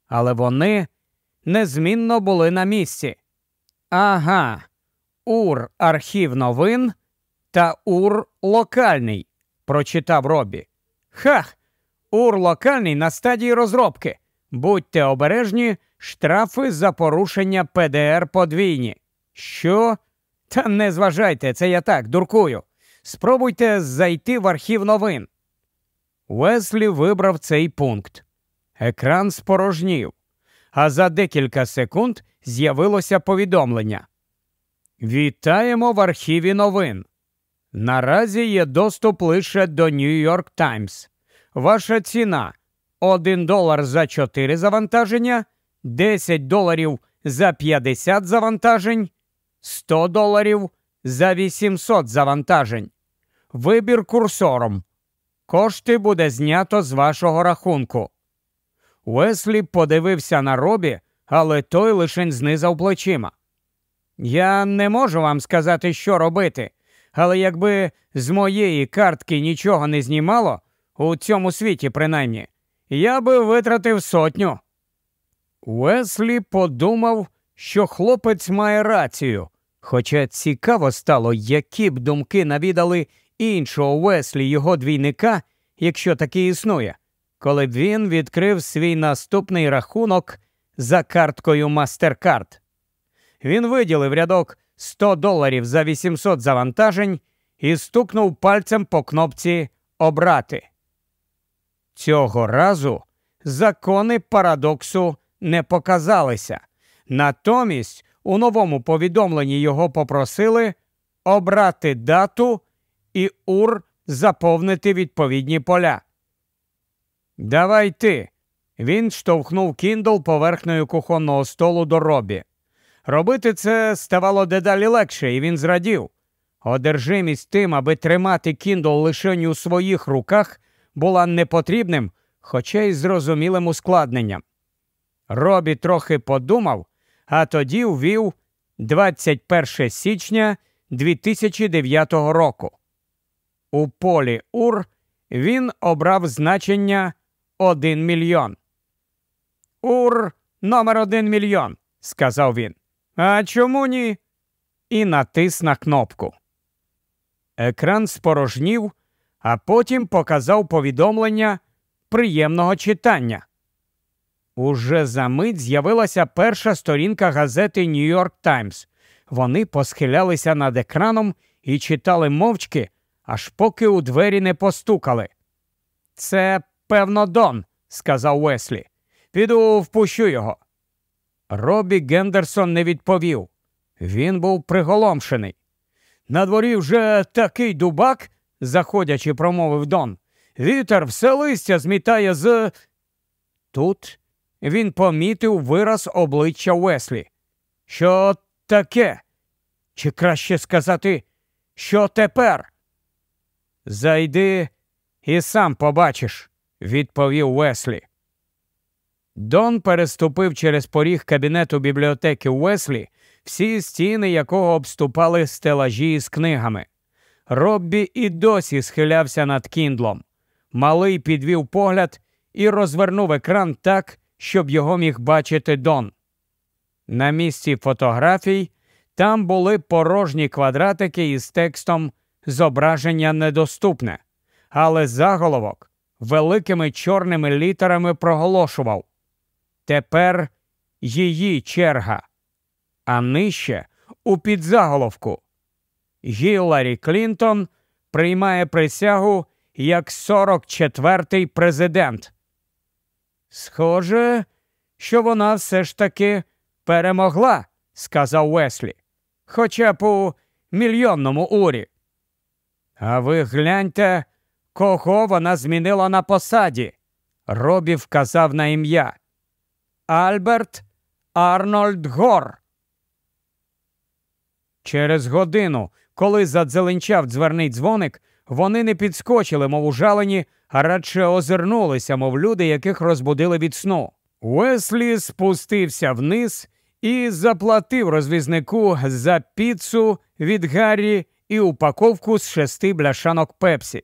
Speaker 1: але вони незмінно були на місці. Ага, ур архів новин та ур локальний, прочитав Робі. Хах, ур локальний на стадії розробки. Будьте обережні, штрафи за порушення ПДР подвійні. Що? Та не зважайте, це я так, дуркую. Спробуйте зайти в архів новин. Уеслі вибрав цей пункт. Екран спорожнів, а за декілька секунд з'явилося повідомлення. Вітаємо в архіві новин. Наразі є доступ лише до Нью-Йорк Таймс. Ваша ціна 1 долар за 4 завантаження, 10 доларів за 50 завантажень, 100 доларів за 800 завантажень. Вибір курсором. Кошти буде знято з вашого рахунку. Уеслі подивився на робі, але той лише знизав плечима. Я не можу вам сказати, що робити, але якби з моєї картки нічого не знімало, у цьому світі, принаймні, я би витратив сотню. Уеслі подумав, що хлопець має рацію, хоча цікаво стало, які б думки навідали іншого Уеслі його двійника, якщо такий існує, коли б він відкрив свій наступний рахунок за карткою MasterCard. Він виділив рядок 100 доларів за 800 завантажень і стукнув пальцем по кнопці Обрати. Цього разу закони парадоксу не показалися. Натомість у новому повідомленні його попросили обрати дату і УР заповнити відповідні поля. Давай ти. Він штовхнув Кіндл поверхнею кухонного столу до Робі. Робити це ставало дедалі легше, і він зрадів. Одержимість тим, аби тримати Кіндл лише у своїх руках, була непотрібним, хоча й зрозумілим ускладненням. Робі трохи подумав, а тоді ввів 21 січня 2009 року. У полі УР він обрав значення 1 мільйон. Ур номер 1 мільйон, сказав він. А чому ні? І натис на кнопку. Екран спорожнів, а потім показав повідомлення приємного читання. Уже за мить з'явилася перша сторінка газети Нью-Йорк Таймс. Вони посхилялися над екраном і читали мовчки, аж поки у двері не постукали. Це, певно, Дон, сказав Уеслі. Піду впущу його. Робі Гендерсон не відповів. Він був приголомшений. На дворі вже такий дубак, заходячи, промовив Дон. Вітер все листя змітає з. Тут він помітив вираз обличчя Уеслі. Що таке? Чи краще сказати, що тепер? Зайди і сам побачиш, відповів Уеслі. Дон переступив через поріг кабінету бібліотеки Уеслі, всі стіни якого обступали стелажі з книгами. Роббі і досі схилявся над кіндлом. Малий підвів погляд і розвернув екран так, щоб його міг бачити Дон. На місці фотографій там були порожні квадратики із текстом Зображення недоступне, але заголовок великими чорними літерами проголошував Тепер її черга. А нижче у підзаголовку Гіларі Клінтон приймає присягу як 44-й президент. Схоже, що вона все ж таки перемогла, сказав Веслі, хоча б у мільйонному урі. А ви гляньте, кого вона змінила на посаді. Робі вказав на ім'я Альберт Арнольд Гор. Через годину, коли задзеленчав дзверний дзвоник, вони не підскочили, мов ужалені, а радше озирнулися, мов люди, яких розбудили від сну. Уеслі спустився вниз і заплатив розвізнику за піцу від Гаррі і упаковку з шести бляшанок пепсі.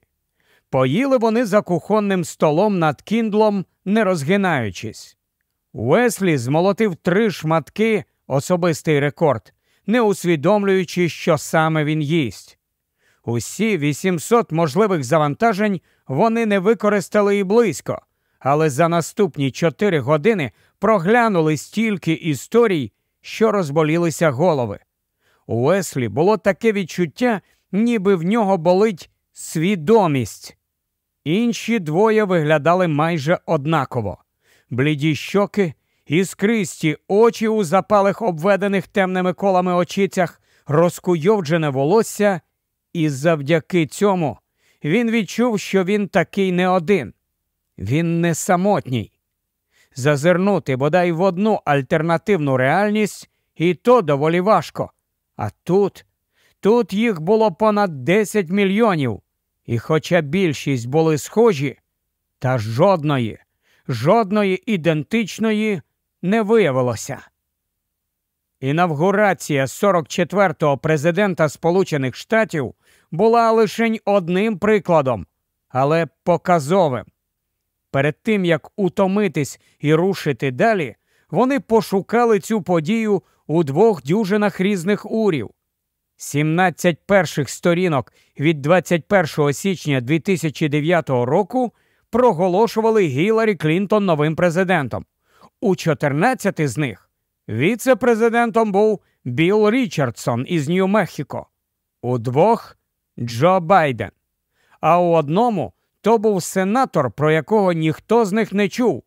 Speaker 1: Поїли вони за кухонним столом над кіндлом, не розгинаючись. Уеслі змолотив три шматки особистий рекорд, не усвідомлюючи, що саме він їсть. Усі 800 можливих завантажень вони не використали і близько, але за наступні чотири години проглянули стільки історій, що розболілися голови. У Еслі було таке відчуття, ніби в нього болить свідомість. Інші двоє виглядали майже однаково бліді щоки, іскристі очі у запалих обведених темними колами очицях, розкуйовджене волосся, і завдяки цьому він відчув, що він такий не один, він не самотній. Зазирнути бодай в одну альтернативну реальність, і то доволі важко. А тут, тут їх було понад 10 мільйонів, і хоча більшість були схожі, та жодної, жодної ідентичної не виявилося. Інавгурація 44-го президента Сполучених Штатів була лише одним прикладом, але показовим. Перед тим як утомитись і рушити далі, вони пошукали цю подію у двох дюжинах різних урів. 17 перших сторінок від 21 січня 2009 року проголошували Гіларі Клінтон новим президентом. У 14 з них віце-президентом був Білл Річардсон із Нью-Мехіко, у двох Джо Байден. А у одному то був сенатор, про якого ніхто з них не чув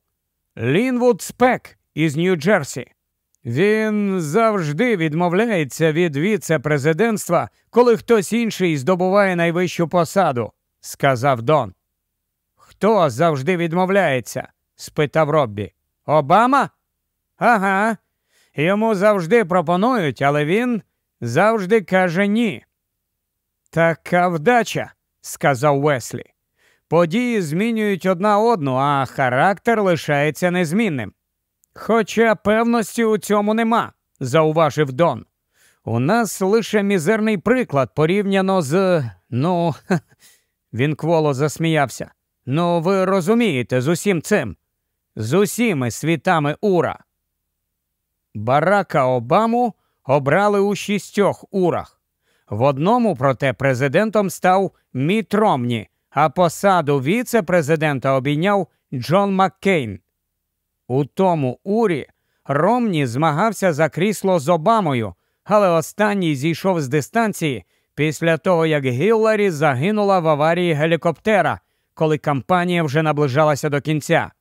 Speaker 1: Лінвуд Спек із Нью-Джерсі. Він завжди відмовляється від віце-президентства, коли хтось інший здобуває найвищу посаду, сказав Дон. Хто завжди відмовляється? спитав Роббі. Обама? Ага. Йому завжди пропонують, але він завжди каже ні. Така вдача, сказав Веслі. Події змінюють одна одну, а характер лишається незмінним. Хоча певності у цьому нема, зауважив Дон. У нас лише мізерний приклад порівняно з. Ну, він кволо засміявся. Ну, ви розумієте, з усім цим, з усіми світами Ура. Барака Обаму обрали у шістьох урах. В одному, проте, президентом став Міт Ромні, а посаду віце-президента обійняв Джон Маккейн. У тому урі Ромні змагався за крісло з Обамою, але останній зійшов з дистанції після того, як Гілларі загинула в аварії гелікоптера, коли кампанія вже наближалася до кінця.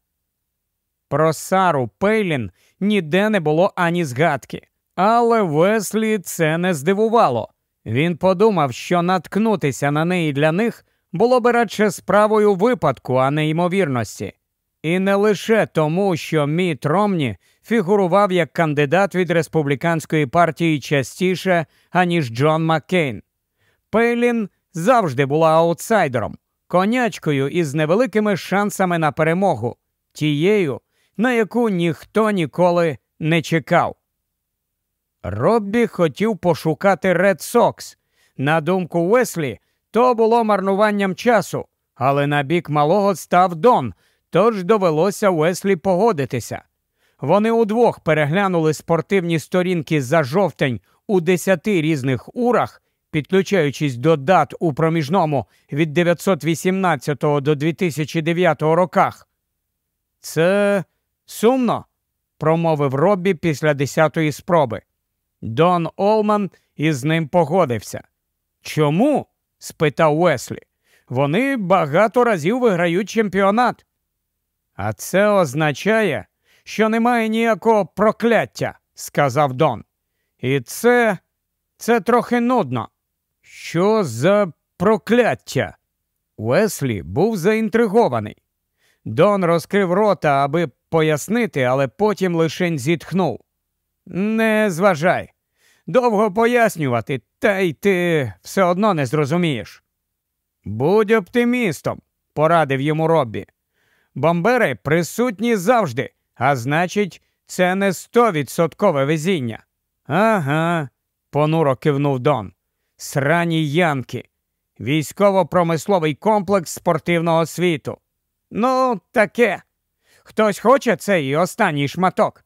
Speaker 1: Про Сару Пейлін ніде не було ані згадки, але Веслі це не здивувало. Він подумав, що наткнутися на неї для них було би радше справою випадку, а не ймовірності. І не лише тому, що Міт Ромні фігурував як кандидат від республіканської партії частіше, аніж Джон Маккейн. Пейлін завжди була аутсайдером, конячкою із невеликими шансами на перемогу, тією, на яку ніхто ніколи не чекав. Роббі хотів пошукати Ред Сокс. На думку Веслі, то було марнуванням часу, але на бік малого став Дон, тож довелося Веслі погодитися. Вони удвох переглянули спортивні сторінки за жовтень у десяти різних урах, підключаючись до дат у проміжному від 918 до 2009 роках. Це сумно, промовив Роббі після десятої спроби. Дон Олман із ним погодився. Чому? спитав Уеслі. Вони багато разів виграють чемпіонат. А це означає, що немає ніякого прокляття, сказав Дон. І це це трохи нудно. Що за прокляття? Уеслі був заінтригований. Дон розкрив рота, аби пояснити, але потім лишень зітхнув. Не зважай. Довго пояснювати, та й ти все одно не зрозумієш. Будь оптимістом, порадив йому Роббі. Бомбери присутні завжди, а значить, це не стовідсоткове везіння. Ага, понуро кивнув Дон. Срані янки, військово-промисловий комплекс спортивного світу. Ну, таке. Хтось хоче цей останній шматок.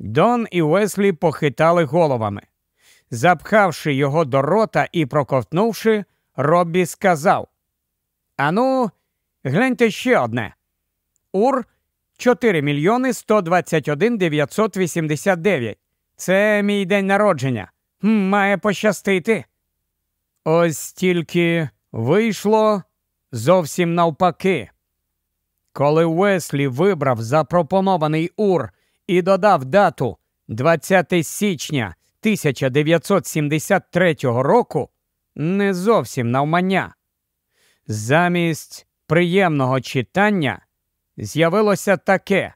Speaker 1: Дон і Уеслі похитали головами. Запхавши його до рота і проковтнувши, Роббі сказав: Ану, гляньте ще одне. Ур 4 мільйони 121 989. Це мій день народження. Має пощастити. Ось тільки вийшло зовсім навпаки. Коли Уеслі вибрав запропонований ур і додав дату 20 січня 1973 року, не зовсім навмання. Замість приємного читання з'явилося таке.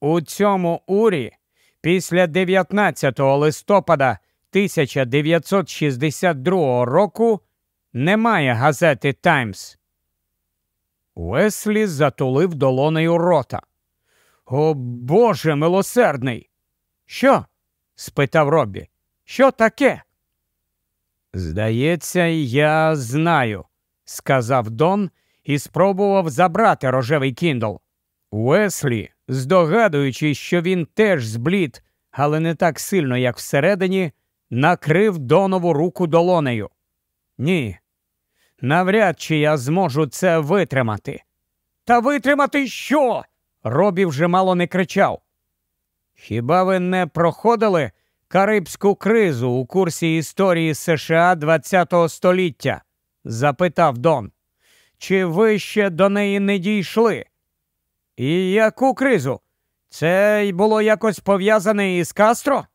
Speaker 1: У цьому урі після 19 листопада 1962 року немає газети Таймс. Уеслі затулив долонею рота. О Боже милосердний! Що? спитав Роббі. Що таке? Здається, я знаю, сказав Дон і спробував забрати рожевий кіндл. Уеслі, здогадуючись, що він теж зблід, але не так сильно, як всередині, накрив Донову руку долонею. Ні, навряд чи я зможу це витримати. Та витримати що? Робі вже мало не кричав. Хіба ви не проходили Карибську кризу у курсі історії США ХХ століття? запитав Дон. Чи ви ще до неї не дійшли? І яку кризу? Це й було якось пов'язане із Кастро?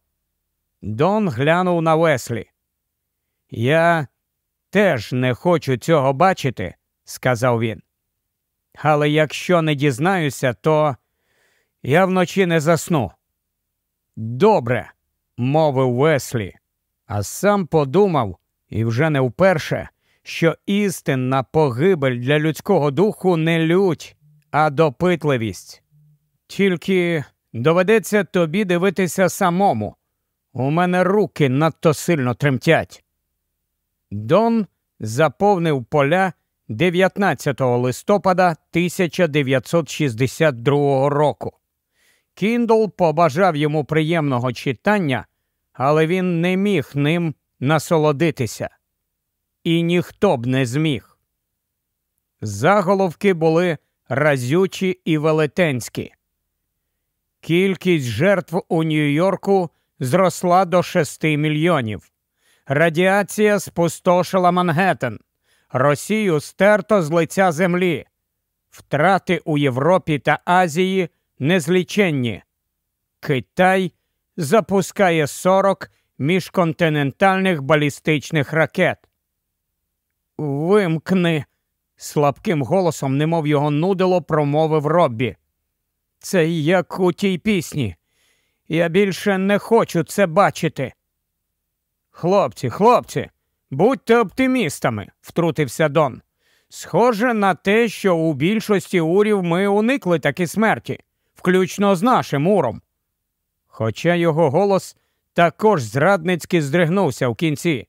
Speaker 1: Дон глянув на Веслі. Я теж не хочу цього бачити, сказав він. Але якщо не дізнаюся, то я вночі не засну. Добре, мовив Веслі, а сам подумав, і вже не вперше, що істинна погибель для людського духу не лють, а допитливість. Тільки доведеться тобі дивитися самому. У мене руки надто сильно тремтять. Дон заповнив поля 19 листопада 1962 року. Кіндл побажав йому приємного читання, але він не міг ним насолодитися. І ніхто б не зміг. Заголовки були разючі і велетенські. Кількість жертв у Нью-Йорку зросла до 6 мільйонів. Радіація спустошила Мангеттен. Росію стерто з лиця землі. Втрати у Європі та Азії незліченні. Китай запускає 40 міжконтинентальних балістичних ракет. Вимкни, слабким голосом, немов його нудило, промовив Роббі. Це як у тій пісні. Я більше не хочу це бачити. Хлопці, хлопці, будьте оптимістами, втрутився Дон. Схоже на те, що у більшості урів ми уникли такі смерті, включно з нашим уром. Хоча його голос також зрадницьки здригнувся в кінці.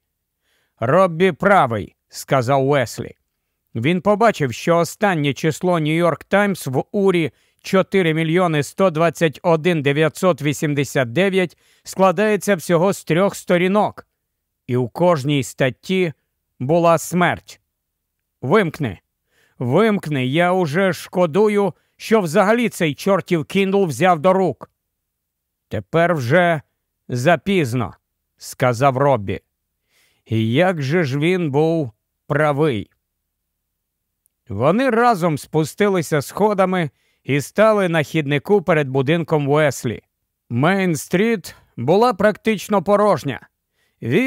Speaker 1: Роббі правий, сказав Уеслі. Він побачив, що останнє число Нью-Йорк Таймс в урі 4 мільйони 121 989 складається всього з трьох сторінок, і у кожній статті була смерть. Вимкни, вимкни, я уже шкодую, що взагалі цей чортів Кіндл взяв до рук. Тепер вже запізно, сказав Роббі. І як же ж він був правий. Вони разом спустилися сходами і стали на хіднику перед будинком Уеслі. Мейн-стріт була практично порожня. Від